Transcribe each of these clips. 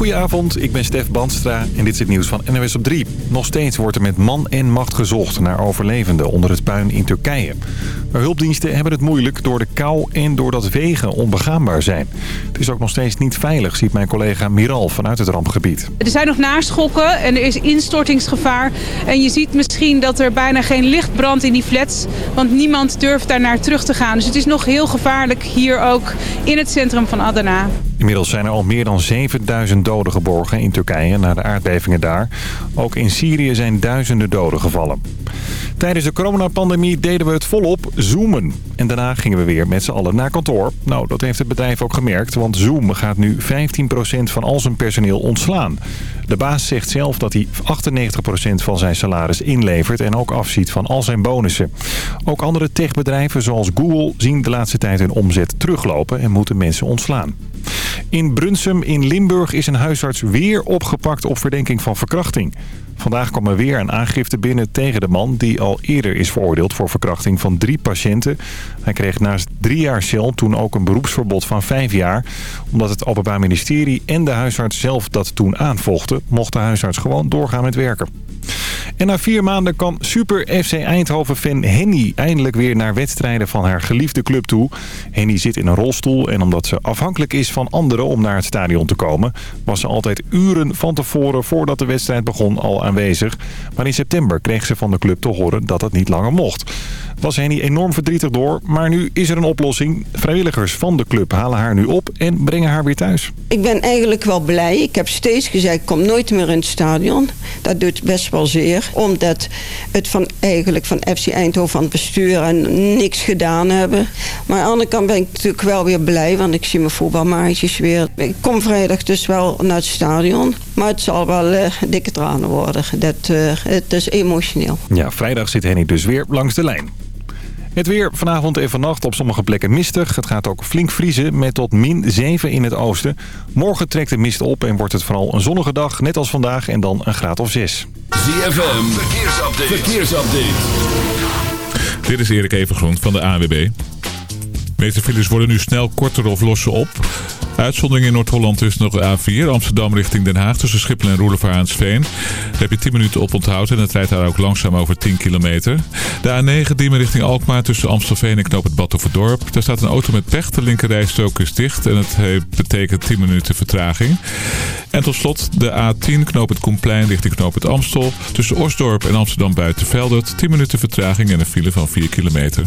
Goedenavond, ik ben Stef Bandstra en dit is het nieuws van NWS op 3. Nog steeds wordt er met man en macht gezocht naar overlevenden onder het puin in Turkije. Maar hulpdiensten hebben het moeilijk door de kou en doordat wegen onbegaanbaar zijn. Het is ook nog steeds niet veilig, ziet mijn collega Miral vanuit het rampgebied. Er zijn nog naschokken en er is instortingsgevaar. En je ziet misschien dat er bijna geen licht brandt in die flats, want niemand durft daar naar terug te gaan. Dus het is nog heel gevaarlijk hier ook in het centrum van Adana. Inmiddels zijn er al meer dan 7000 doden geborgen in Turkije na de aardbevingen daar. Ook in Syrië zijn duizenden doden gevallen. Tijdens de coronapandemie deden we het volop zoomen. En daarna gingen we weer met z'n allen naar kantoor. Nou, dat heeft het bedrijf ook gemerkt, want Zoom gaat nu 15% van al zijn personeel ontslaan. De baas zegt zelf dat hij 98% van zijn salaris inlevert en ook afziet van al zijn bonussen. Ook andere techbedrijven zoals Google zien de laatste tijd hun omzet teruglopen en moeten mensen ontslaan. In Brunsum in Limburg is een huisarts weer opgepakt op verdenking van verkrachting. Vandaag kwam er weer een aangifte binnen tegen de man die al eerder is veroordeeld voor verkrachting van drie patiënten. Hij kreeg naast drie jaar cel toen ook een beroepsverbod van vijf jaar. Omdat het Openbaar Ministerie en de huisarts zelf dat toen aanvochten, mocht de huisarts gewoon doorgaan met werken. En na vier maanden kan Super FC Eindhoven-fan Henny eindelijk weer naar wedstrijden van haar geliefde club toe. Henny zit in een rolstoel en omdat ze afhankelijk is van anderen om naar het stadion te komen... was ze altijd uren van tevoren voordat de wedstrijd begon al aanwezig. Maar in september kreeg ze van de club te horen dat het niet langer mocht was Henny enorm verdrietig door. Maar nu is er een oplossing. Vrijwilligers van de club halen haar nu op en brengen haar weer thuis. Ik ben eigenlijk wel blij. Ik heb steeds gezegd, ik kom nooit meer in het stadion. Dat doet best wel zeer. Omdat het van, eigenlijk van FC Eindhoven van het bestuur en niks gedaan hebben. Maar aan de andere kant ben ik natuurlijk wel weer blij. Want ik zie mijn voetbalmaatjes weer. Ik kom vrijdag dus wel naar het stadion. Maar het zal wel uh, dikke tranen worden. Dat, uh, het is emotioneel. Ja, vrijdag zit Henny dus weer langs de lijn. Het weer vanavond en vannacht op sommige plekken mistig. Het gaat ook flink vriezen met tot min 7 in het oosten. Morgen trekt de mist op en wordt het vooral een zonnige dag, net als vandaag, en dan een graad of 6. ZFM, verkeersupdate. verkeersupdate. Dit is Erik Evengroen van de AWB. De meeste files worden nu snel korter of lossen op. Uitzondering in Noord-Holland is nog de A4. Amsterdam richting Den Haag tussen Schiphol en Roelevaraansveen. Daar heb je 10 minuten op onthoud en het rijdt daar ook langzaam over 10 kilometer. De A9 Diemen richting Alkmaar tussen Amstelveen en Knoop het Badhoevedorp. Daar staat een auto met pech. De linkerrijstrook is dicht en het betekent 10 minuten vertraging. En tot slot de A10 Knoop het Koenplein richting Knoop het Amstel. Tussen Osdorp en Amsterdam Buitenveldert. 10 minuten vertraging en een file van 4 kilometer.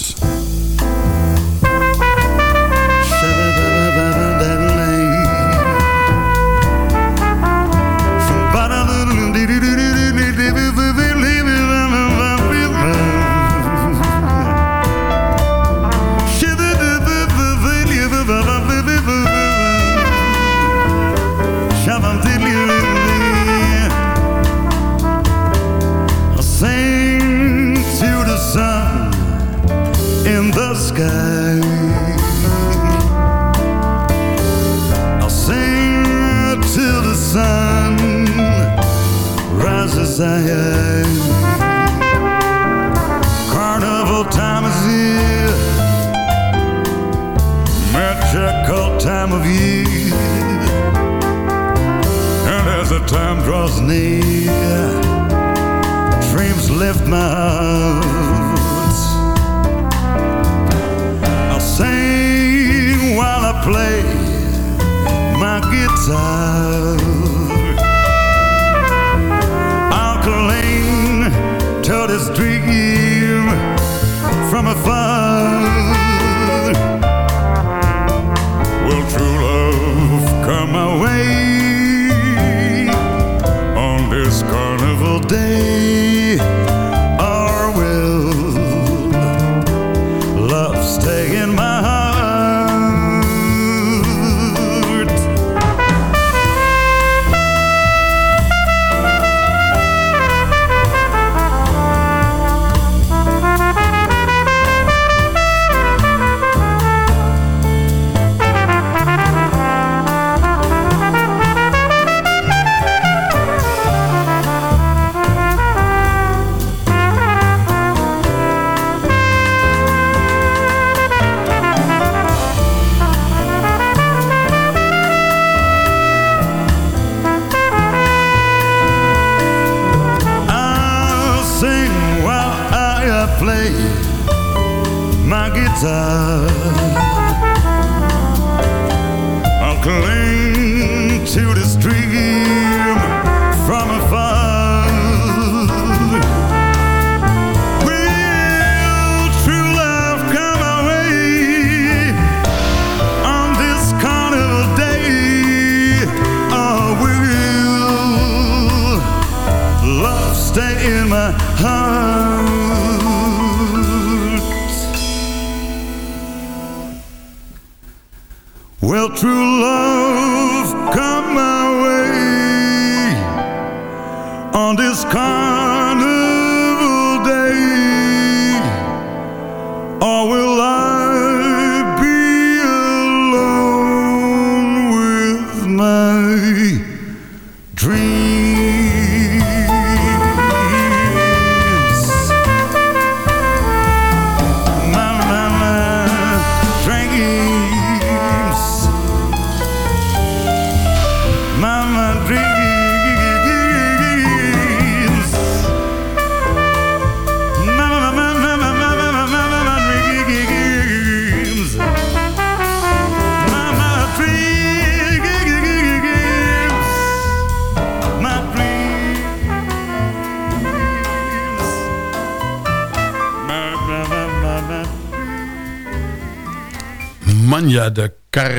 desire.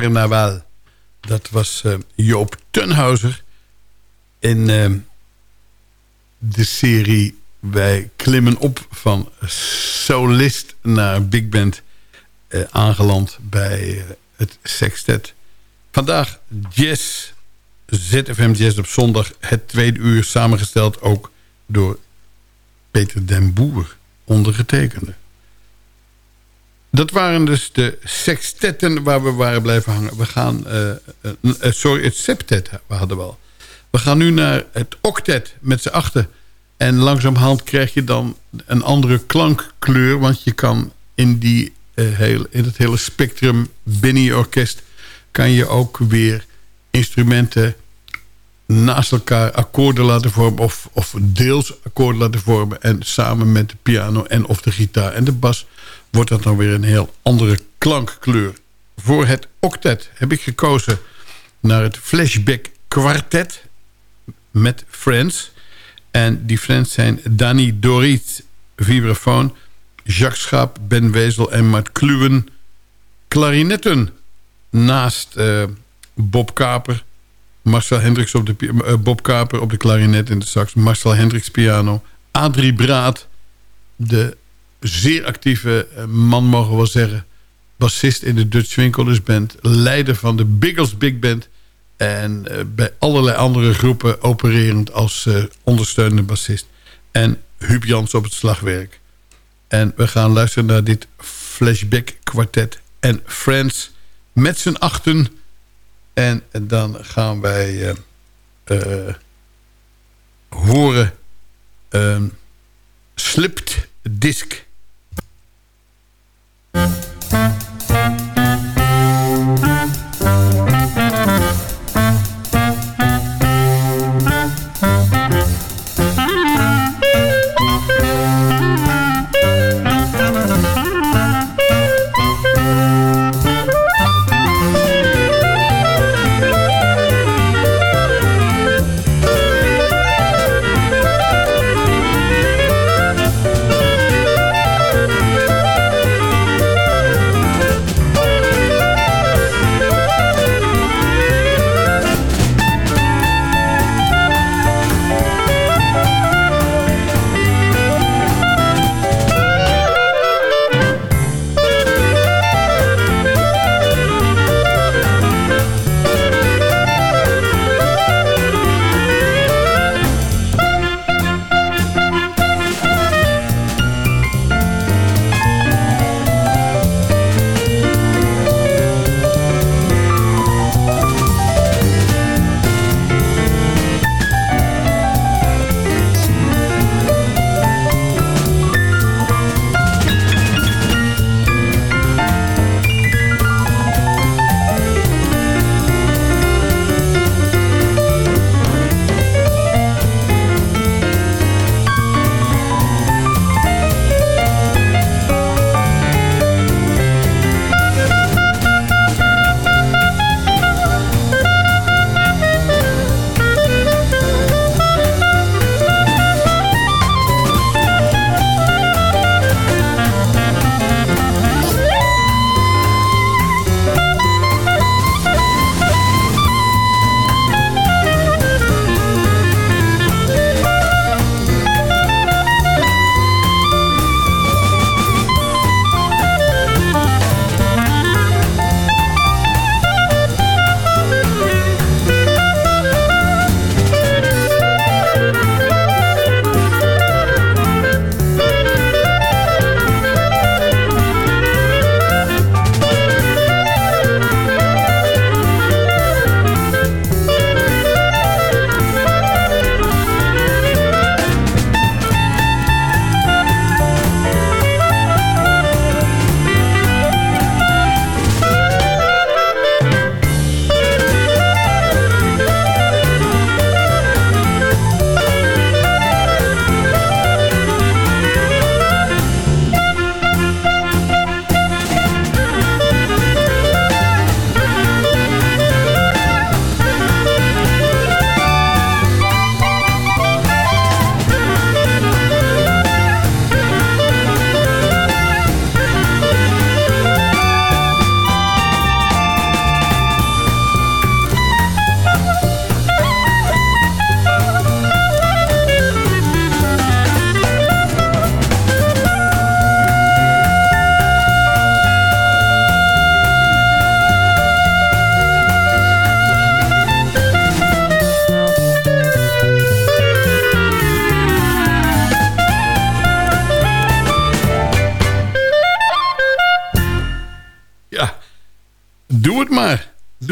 Carnaval. Dat was eh, Joop Tunhauser in eh, de serie Wij klimmen op van solist naar big band eh, aangeland bij het sextet. Vandaag jazz, ZFM Jazz op zondag, het tweede uur samengesteld ook door Peter den Boer, ondergetekende. Dat waren dus de sextetten waar we waren blijven hangen. We gaan, eh, eh, eh, sorry, het septet we hadden we al. We gaan nu naar het octet met z'n achten. En langzamerhand krijg je dan een andere klankkleur. Want je kan in, die, in het hele spectrum binnen je orkest... kan je ook weer instrumenten naast elkaar akkoorden laten vormen... Of, of deels akkoorden laten vormen. En samen met de piano en of de gitaar en de bas... wordt dat dan weer een heel andere klankkleur. Voor het octet heb ik gekozen naar het Flashback Quartet met Friends. En die Friends zijn Danny Dorit, vibrafoon... Jacques Schaap, Ben Wezel en Mart Kluwen, klarinetten. Naast eh, Bob Kaper, Marcel Hendricks op de, eh, Bob Kaper op de klarinet en de sax... Marcel Hendricks piano, Adrie Braat, de zeer actieve eh, man, mogen we wel zeggen... bassist in de Dutch Winkelers Band... leider van de Biggles Big Band... en eh, bij allerlei andere groepen opererend als eh, ondersteunende bassist... en Huub Jans op het slagwerk. En we gaan luisteren naar dit flashback kwartet en Friends met z'n achten... En dan gaan wij horen ehm, Slipped Disc. Thank you.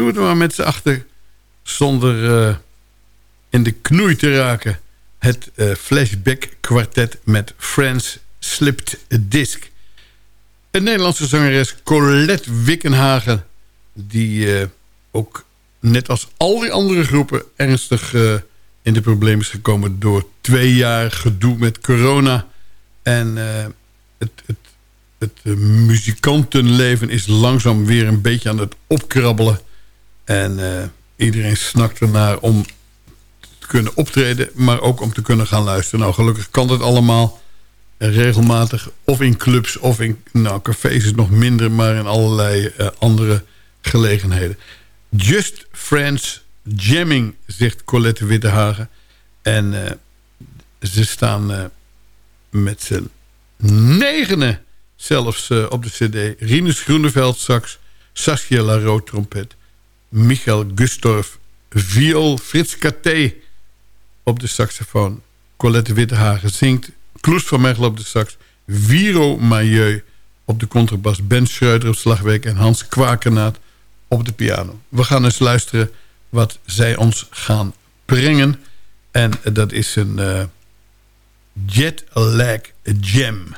Doe het maar met z'n achter zonder eh, in de knoei te raken. Het eh, flashback kwartet met Friends Slipped Disc. Een Nederlandse zangeres Colette Wickenhagen... die eh, ook net als al die andere groepen... ernstig in de problemen is gekomen... door twee jaar gedoe met corona. En het, het, het muzikantenleven is langzaam weer een beetje aan het opkrabbelen... En iedereen snakt ernaar om te kunnen optreden... maar ook om te kunnen gaan luisteren. Nou, gelukkig kan dat allemaal regelmatig. Of in clubs of in nou, cafés is nog minder... maar in allerlei uh, andere gelegenheden. Just Friends Jamming, zegt Colette Wittehagen. En uh, ze staan met z'n negenen zelfs op de cd. Rinus Groeneveld sax, Saskia Laro trompet... Michael Gustorf viool, Frits Katé op de saxofoon, Colette Wittehagen zingt, Kloes van Mechelen op de sax, Viro Mailleu op de contrabas, Ben Schreuder op slagwerk en Hans Kwakenaat op de piano. We gaan eens luisteren wat zij ons gaan brengen. En dat is een uh, Jet Lag Jam.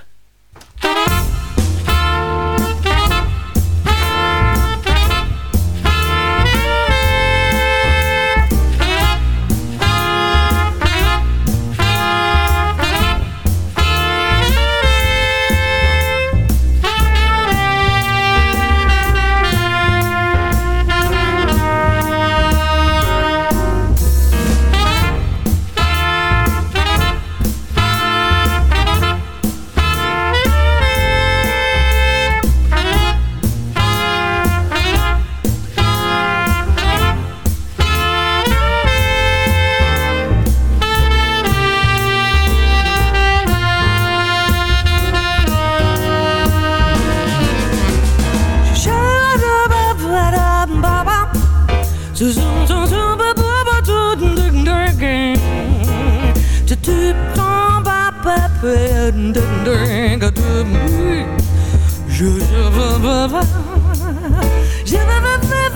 Je veux, je veux,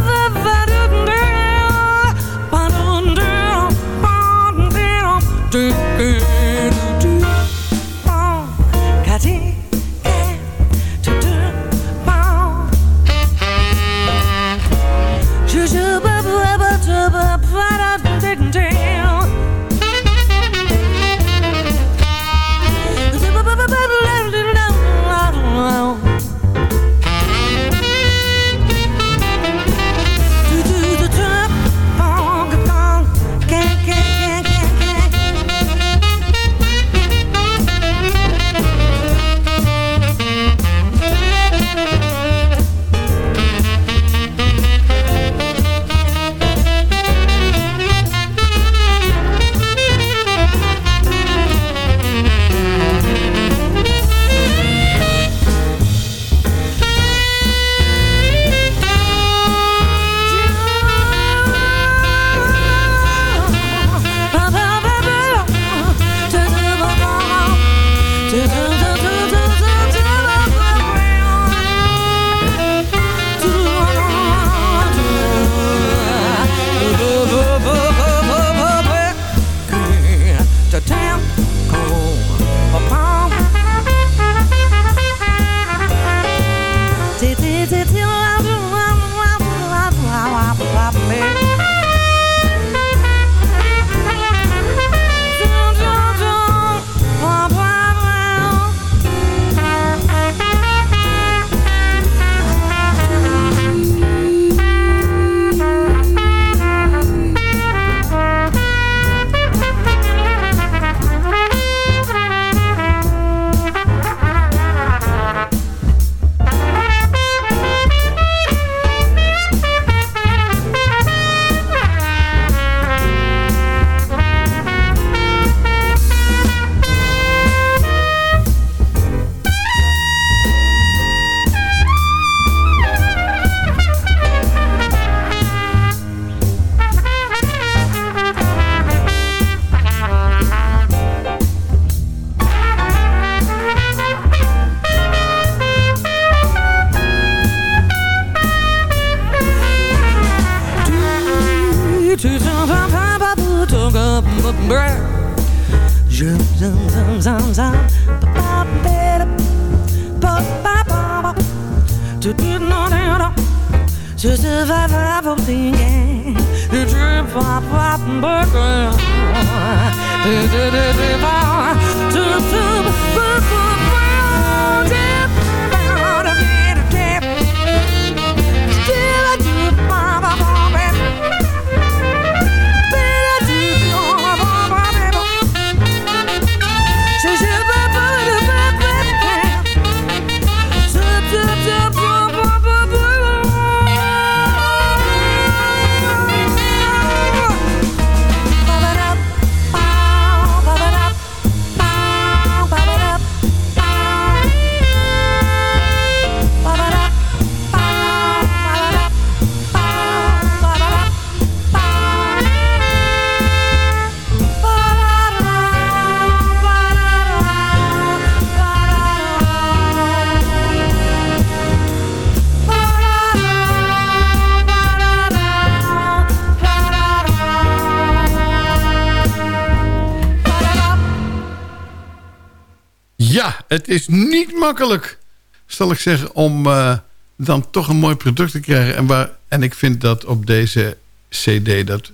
Ja, het is niet makkelijk, zal ik zeggen, om eh, dan toch een mooi product te krijgen. En, waar, en ik vind dat op deze cd dat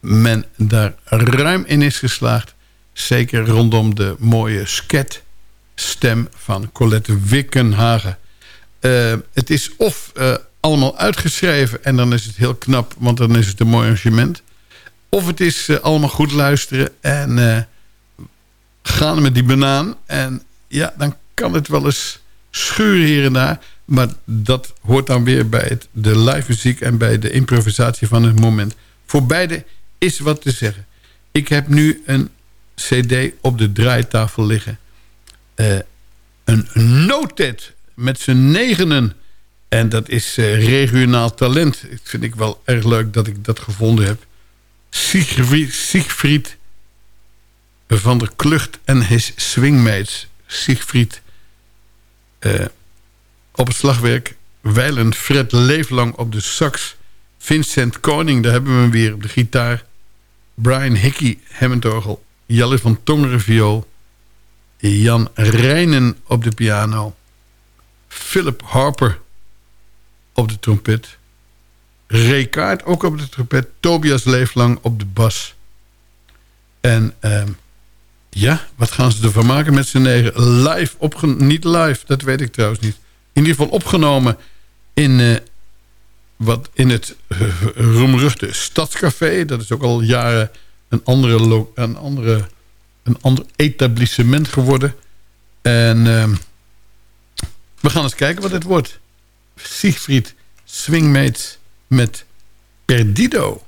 men daar ruim in is geslaagd. Zeker rondom de mooie sket stem van Colette Wickenhagen. Eh, het is of eh, allemaal uitgeschreven en dan is het heel knap, want dan is het een mooi arrangement. Of het is allemaal goed luisteren en gaan met die banaan. En ja, dan kan het wel eens schuren hier en daar. Maar dat hoort dan weer bij het, de live muziek en bij de improvisatie van het moment. Voor beide is wat te zeggen. Ik heb nu een cd op de draaitafel liggen. Eh, een noted met z'n negenen. En dat is eh, regionaal talent. Ik vind ik wel erg leuk dat ik dat gevonden heb. Siegfried, Siegfried van der Klucht en his swingmates. Siegfried eh, op het slagwerk. Wijlen Fred Leeflang op de sax. Vincent Koning, daar hebben we hem weer op de gitaar. Brian Hickey, Hammondorgel. Jelle van Tongeren, viool. Jan Rijnen op de piano. Philip Harper op de trompet. Ray Kaart ook op de trompet. Tobias Leeflang op de bas. En ehm, ja, wat gaan ze ervan maken met z'n negen? Live, opgenomen, niet live, dat weet ik trouwens niet. In ieder geval opgenomen in, eh, wat in het uh, roemruchte Stadscafé. Dat is ook al jaren een, andere een, andere, een ander etablissement geworden. En ehm, we gaan eens kijken wat het wordt. Siegfried Swingmates met Perdido.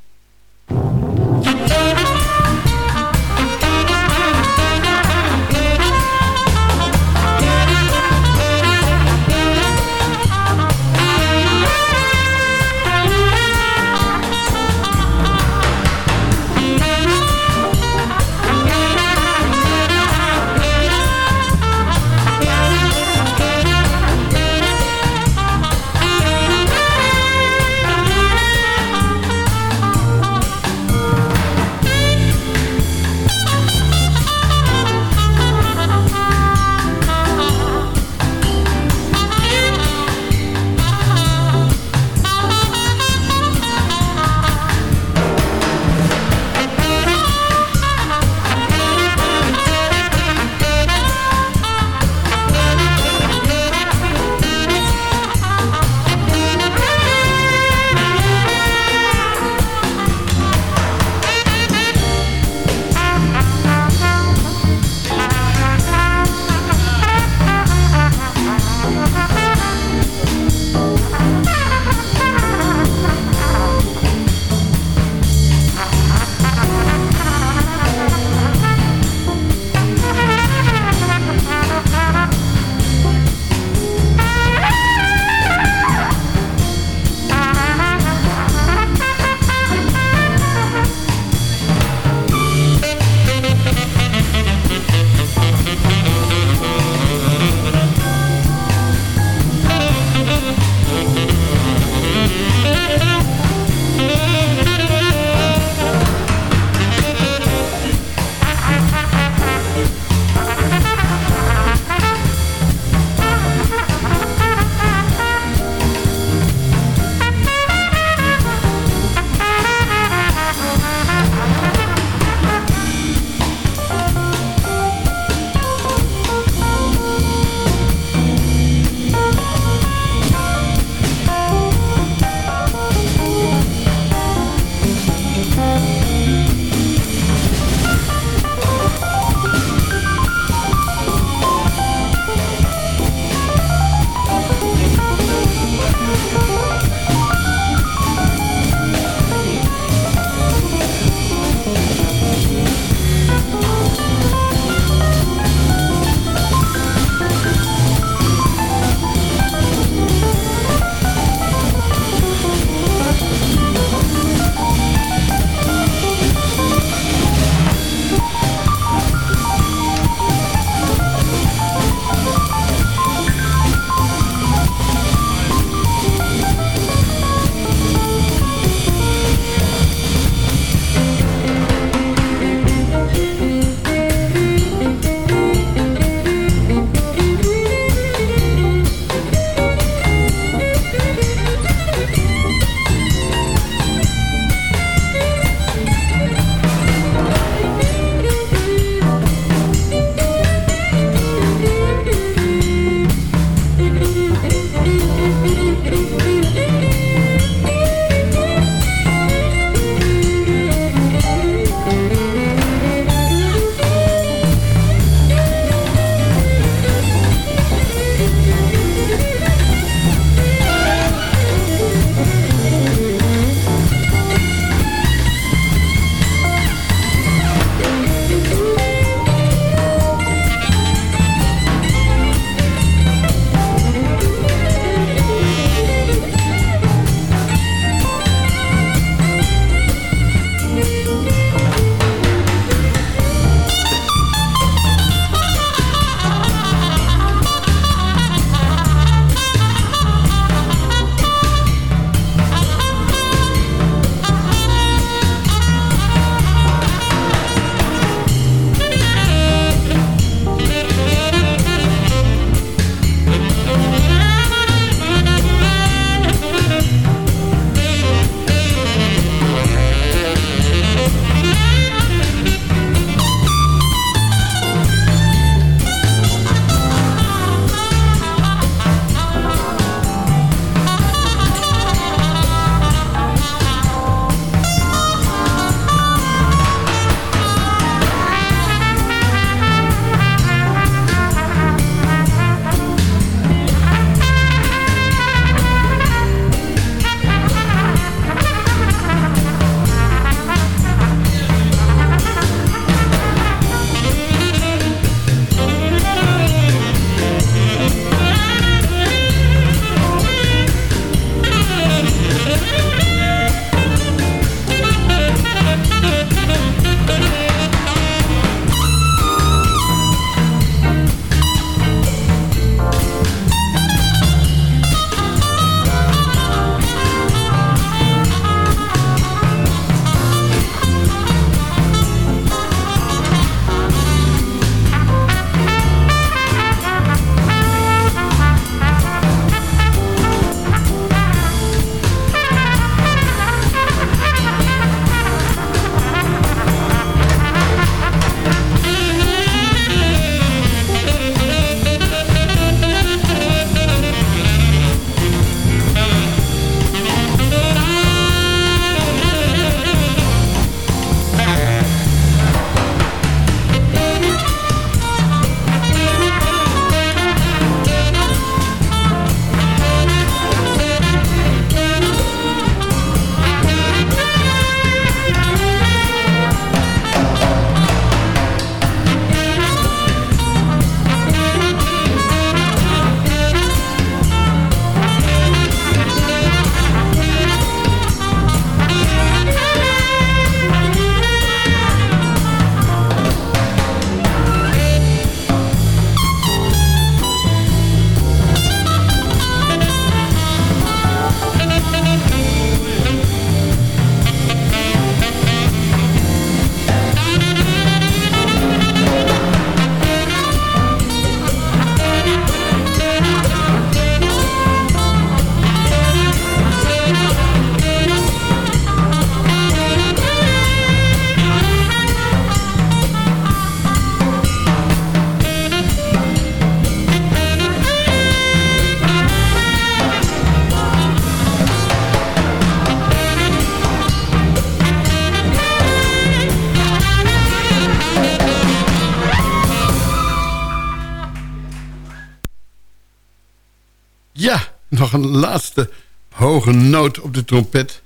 Nog een laatste hoge noot op de trompet.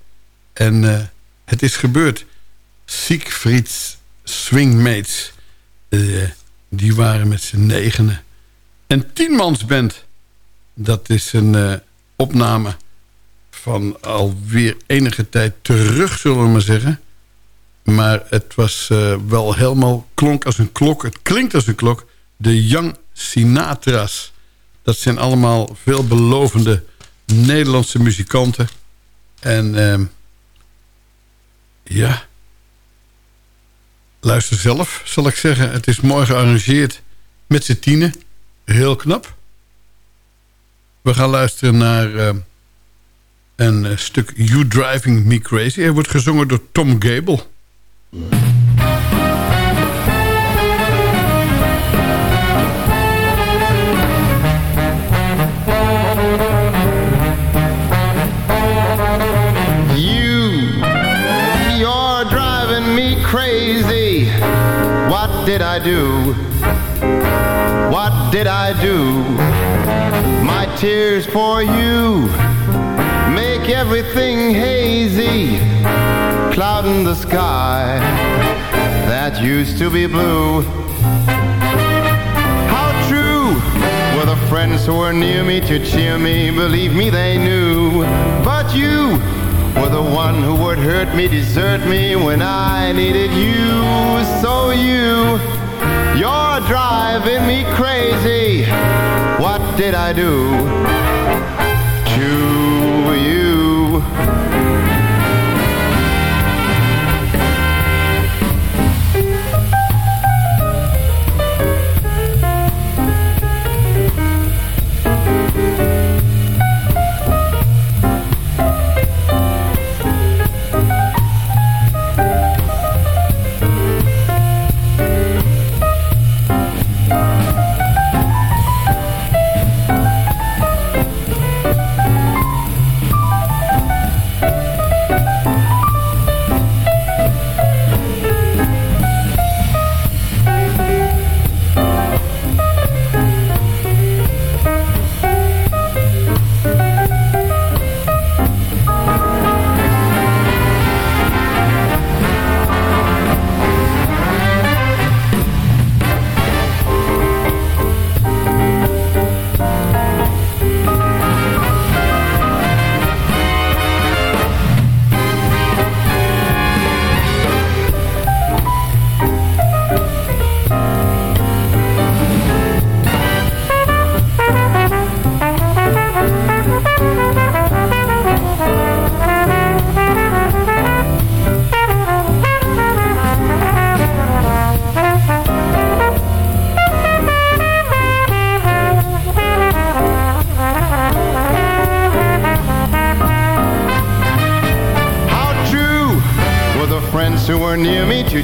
En eh, het is gebeurd. Siegfried's Swingmates. Uh, die waren met z'n negenen. Een tienmansband. Dat is een uh, opname van alweer enige tijd terug, zullen we maar zeggen. Maar het was wel helemaal klonk als een klok. Het klinkt als een klok. De Young Sinatra's. Dat zijn allemaal veelbelovende Nederlandse muzikanten. En uh, ja, luister zelf, zal ik zeggen. Het is mooi gearrangeerd met z'n tienen. Heel knap. We gaan luisteren naar uh, een uh, stuk You Driving Me Crazy. Hij wordt gezongen door Tom Gable. Did I do? What did I do? My tears for you make everything hazy, clouding the sky that used to be blue. How true were the friends who were near me to cheer me, believe me, they knew. But you were the one who would hurt me, desert me when I needed you. So you, you're driving me crazy. What did I do to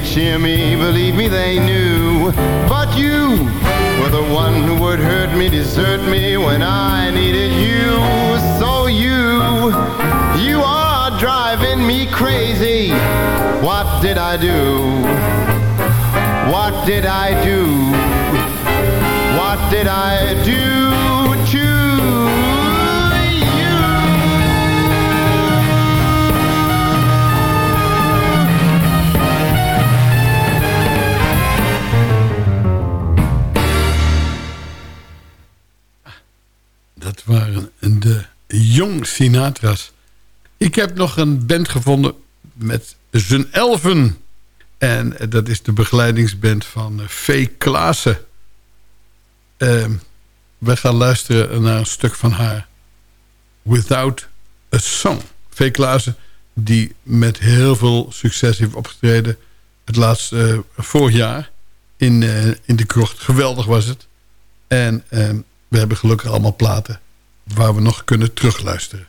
to Sinatra's. Ik heb nog een band gevonden met z'n elfen. En dat is de begeleidingsband van V. Klaassen. Uh, we gaan luisteren naar een stuk van haar. Without a Song. V. Klaassen, die met heel veel succes heeft opgetreden. Het laatste uh, vorig jaar in, uh, in de krocht. Geweldig was het. En ehm, we hebben gelukkig allemaal platen waar we nog kunnen terugluisteren.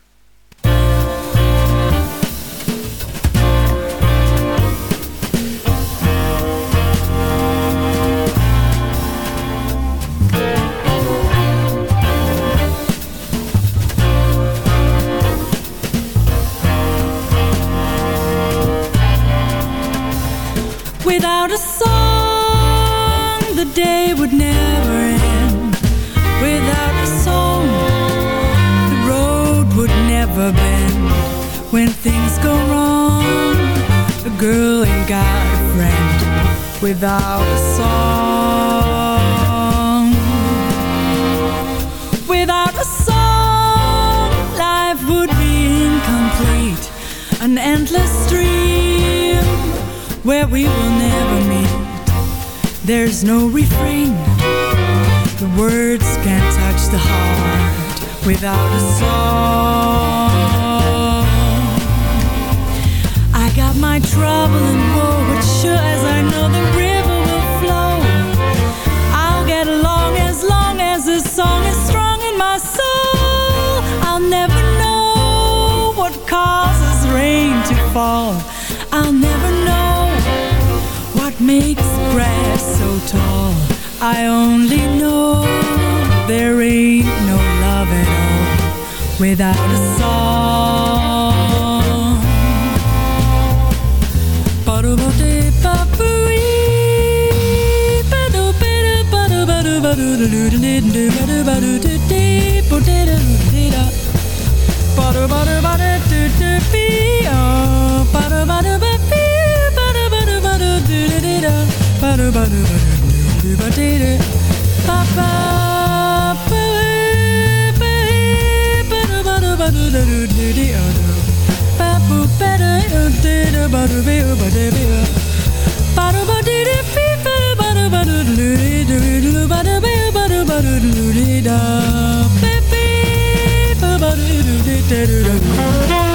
Girl ain't got a friend without a song. Without a song, life would be incomplete. An endless stream where we will never meet. There's no refrain. The words can't touch the heart without a song. I'll flow. I'll get along as long as the song is strong in my soul. I'll never know what causes rain to fall. I'll never know what makes grass so tall. I only know there ain't no love at all without a song. Ba-da-ba-dee-dee-dee, ba-da-ba-dee-dee-dee I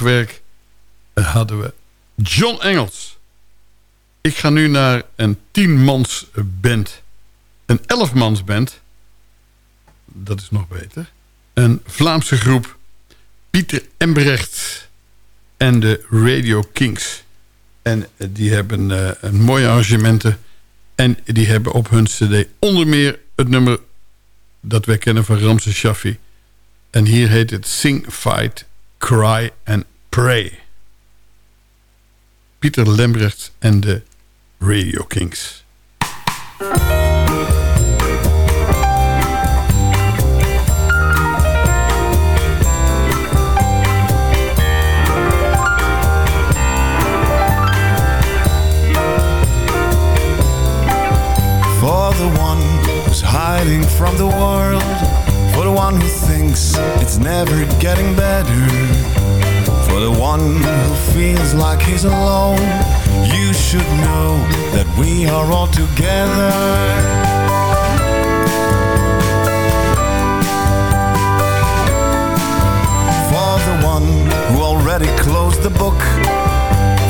slagwerk eh, hadden we John Engels. Ik ga nu naar een tienmans band. Een elfmans band. Dat is nog beter. Een Vlaamse groep. Pieter Embrecht en de Radio Kings. En eh, die hebben eh, een mooie arrangementen. En die hebben op hun cd onder meer het nummer... dat wij kennen van Ramse Shaffi. En hier heet het Sing, Fight, Cry and Pray. Pieter Lembrecht en de Radio Kings. For the one who's hiding from the world For the one who thinks it's never getting better you're the one who feels like he's alone. You should know that we are all together. For the one who already closed the book.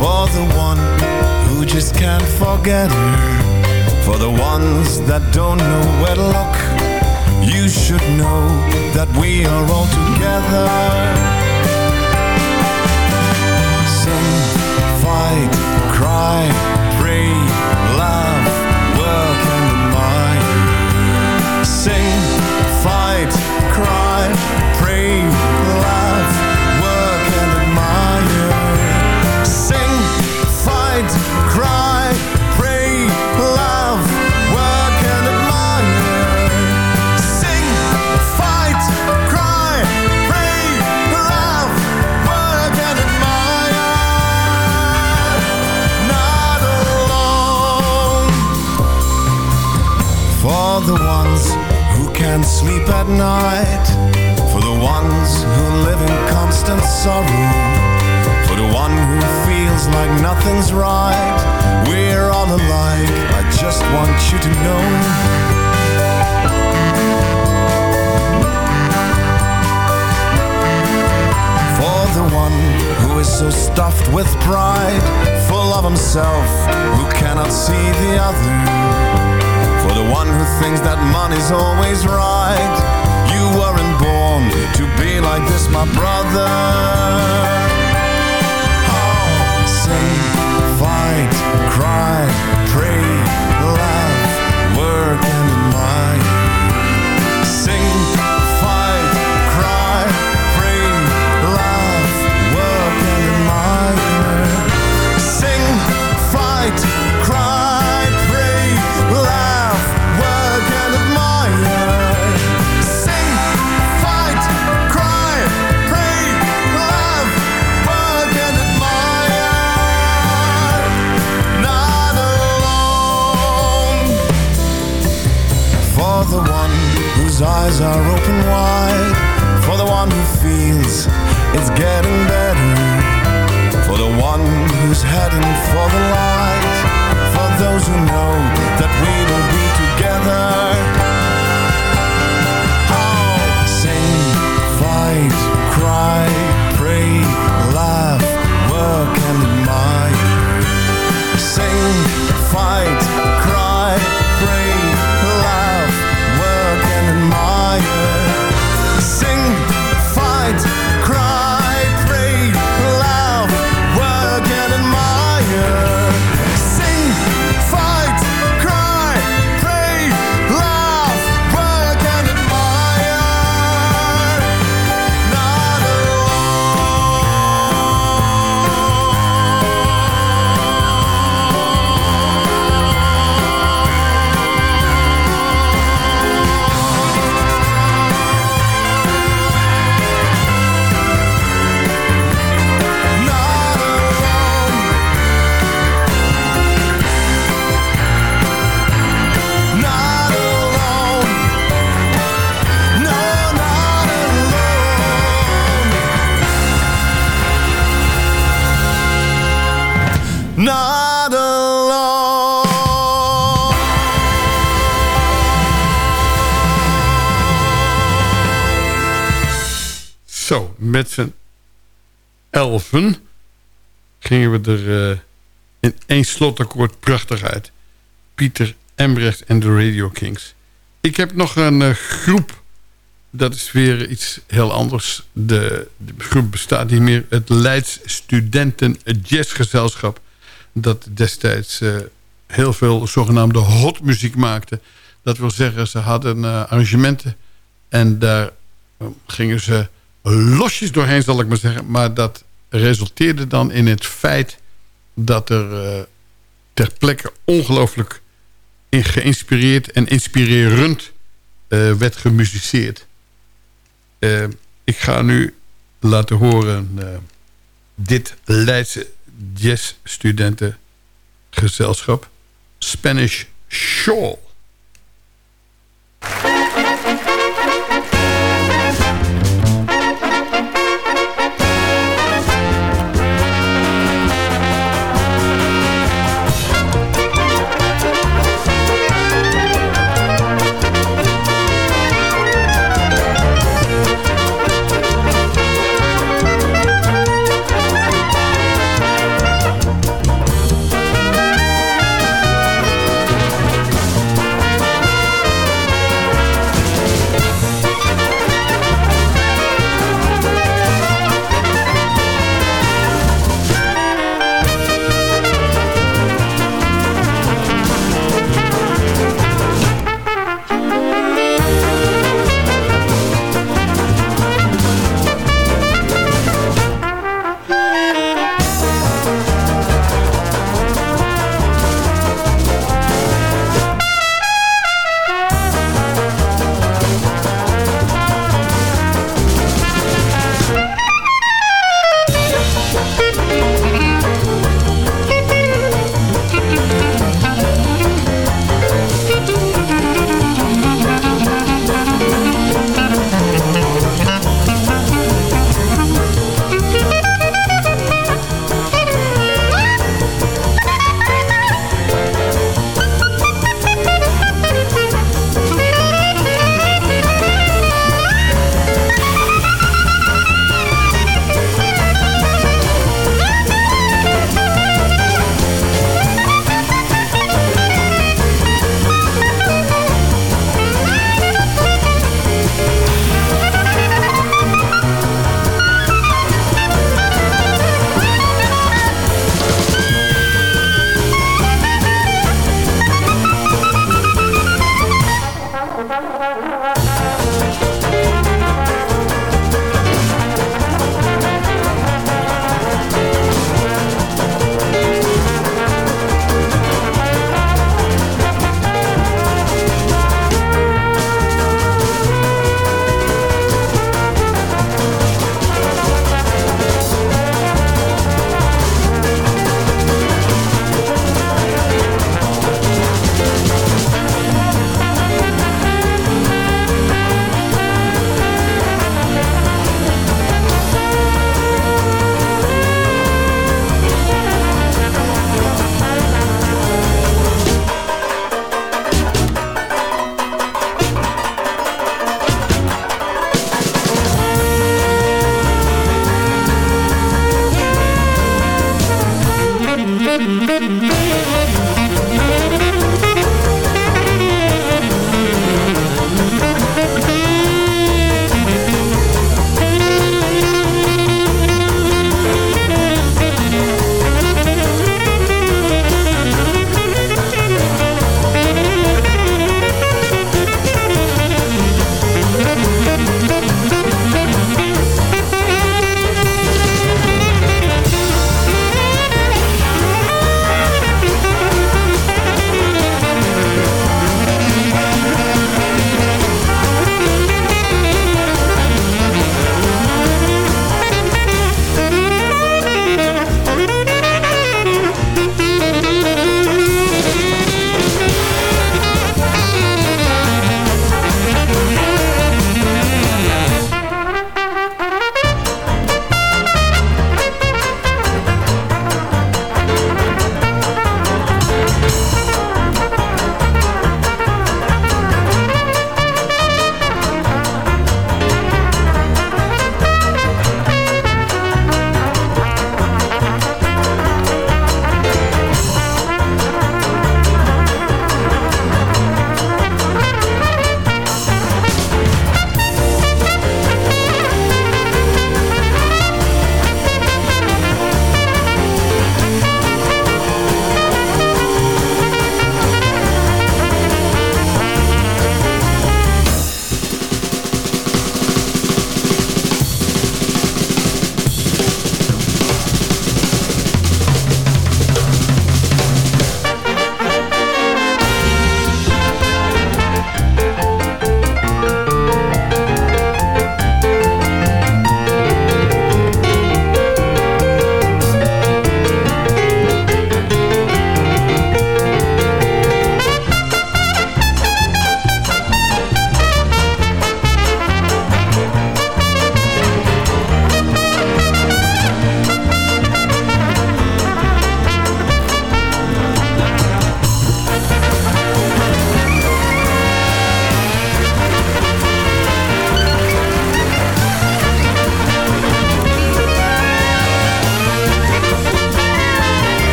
For the one who just can't forget her. For the ones that don't know where to look. You should know that we are all together. Fight, cry, can't sleep at night. For the ones who live in constant sorrow. For the one who feels like nothing's right. We're all alike. I just want you to know. For the one who is so stuffed with pride, full of himself, who cannot see the other. For the one who thinks that money's always right, you weren't born to be like this, my brother. Oh, sing, fight, cry, pray, eyes are open wide. For the one who feels it's getting better. For the one who's heading for the light. For those who know that we will be together. Met z'n elfen gingen we er eh, in één slotakkoord prachtig uit. Pieter Embrecht en de Radio Kings. Ik heb nog een eh, groep. Dat is weer iets heel anders. De, de groep bestaat niet meer. Het Leids Studenten Jazzgezelschap. Dat destijds eh, heel veel zogenaamde hotmuziek maakte. Dat wil zeggen, ze hadden arrangementen. En daar gingen ze losjes doorheen, zal ik maar zeggen. Maar dat resulteerde dan in het feit dat er eh, ter plekke ongelooflijk geïnspireerd en inspirerend eh, werd gemusiceerd. Eh, ik ga nu laten horen dit Leidse jazzstudentengezelschap Spanish Shawl.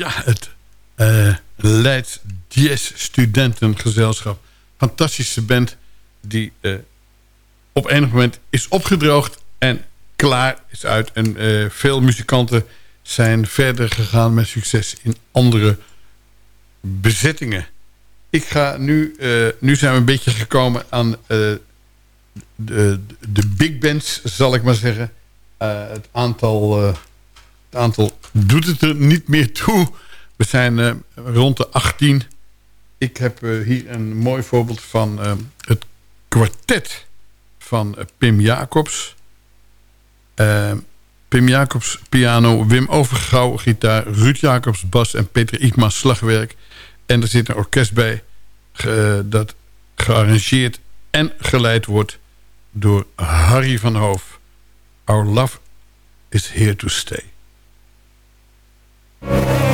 Ja, het eh Leids Jazz Studentengezelschap. Fantastische band die eh, op enig moment is opgedroogd en klaar is uit. En eh, veel muzikanten zijn verder gegaan met succes in andere bezettingen. Ik ga nu, nu zijn we een beetje gekomen aan de, de big bands, zal ik maar zeggen. Het, aantal, het aantal doet het er niet meer toe. We zijn eh, rond de 18. Ik heb eh, hier een mooi voorbeeld van eh, het kwartet van Pim Jacobs. Pim Jacobs piano, Wim Overgouw gitaar... Ruud Jacobs bas en Peter Ikma slagwerk. En er zit een orkest bij dat gearrangeerd en geleid wordt door Harry van Hoof. Our love is here to stay. Ja,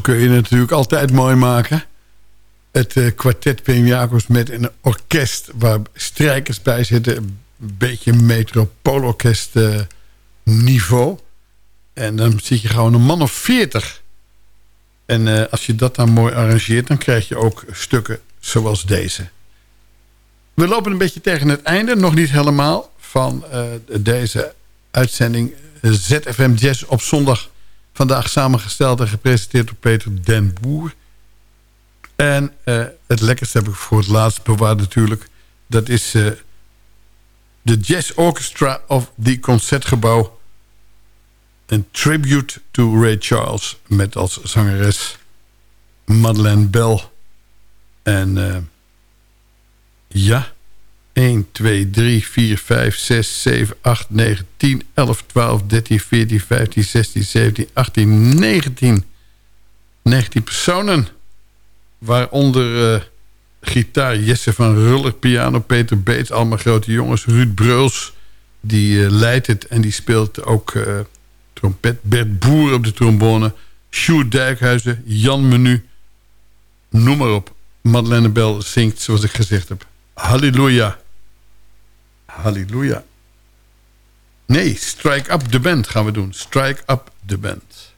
kun je het natuurlijk altijd mooi maken. Het eh, kwartet Pim Jacobs met een orkest waar strijkers bij zitten. Een beetje metropoolorkest eh, niveau. En dan zit je gewoon een man of veertig. En eh, als je dat dan mooi arrangeert... dan krijg je ook stukken zoals deze. We lopen een beetje tegen het einde. Nog niet helemaal van eh, deze uitzending ZFM Jazz op zondag. Vandaag samengesteld en gepresenteerd door Peter Den Boer. En eh, het lekkerste heb ik voor het laatst bewaard natuurlijk. Dat is eh, de Jazz Orchestra of the Concertgebouw. Een tribute to Ray Charles. Met als zangeres Madeleine Bell. En eh, ja, 1, 2, 3, 4, 5, 6, 7, 8, 9, 10, 11, 12, 13, 14, 15, 16, 17, 18, 19. 19 personen. Waaronder uh, gitaar Jesse van Ruller, piano Peter Beets, allemaal grote jongens. Ruud Breuls, die uh, leidt het en die speelt ook uh, trompet. Bert Boer op de trombone. Sjoerd Dijkhuizen, Jan Menu. Noem maar op. Madeleine Bel zingt, zoals ik gezegd heb. Halleluja. Halleluja. Nee, Strike Up the Band gaan we doen. Strike Up the Band.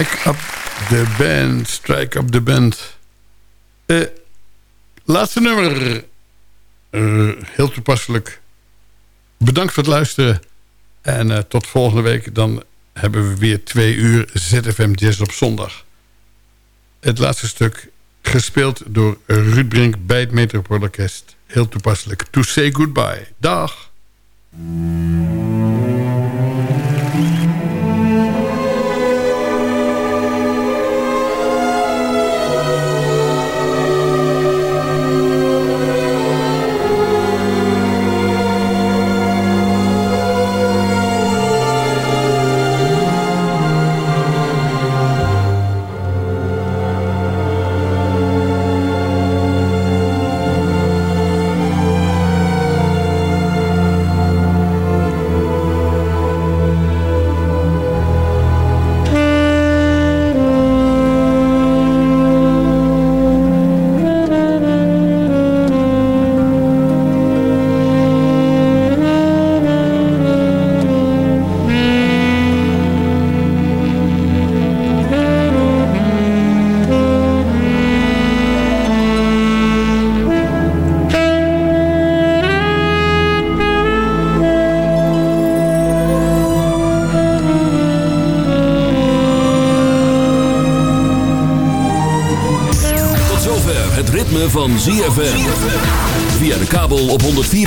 Strike up the band. Strike up the band. Uh, laatste nummer. Uh, heel toepasselijk. Bedankt voor het luisteren. En uh, tot volgende week. Dan hebben we weer twee uur ZFM Jazz op zondag. Het laatste stuk gespeeld door Ruud Brink bij het Metropoolorkest. Heel toepasselijk. To say goodbye. Dag.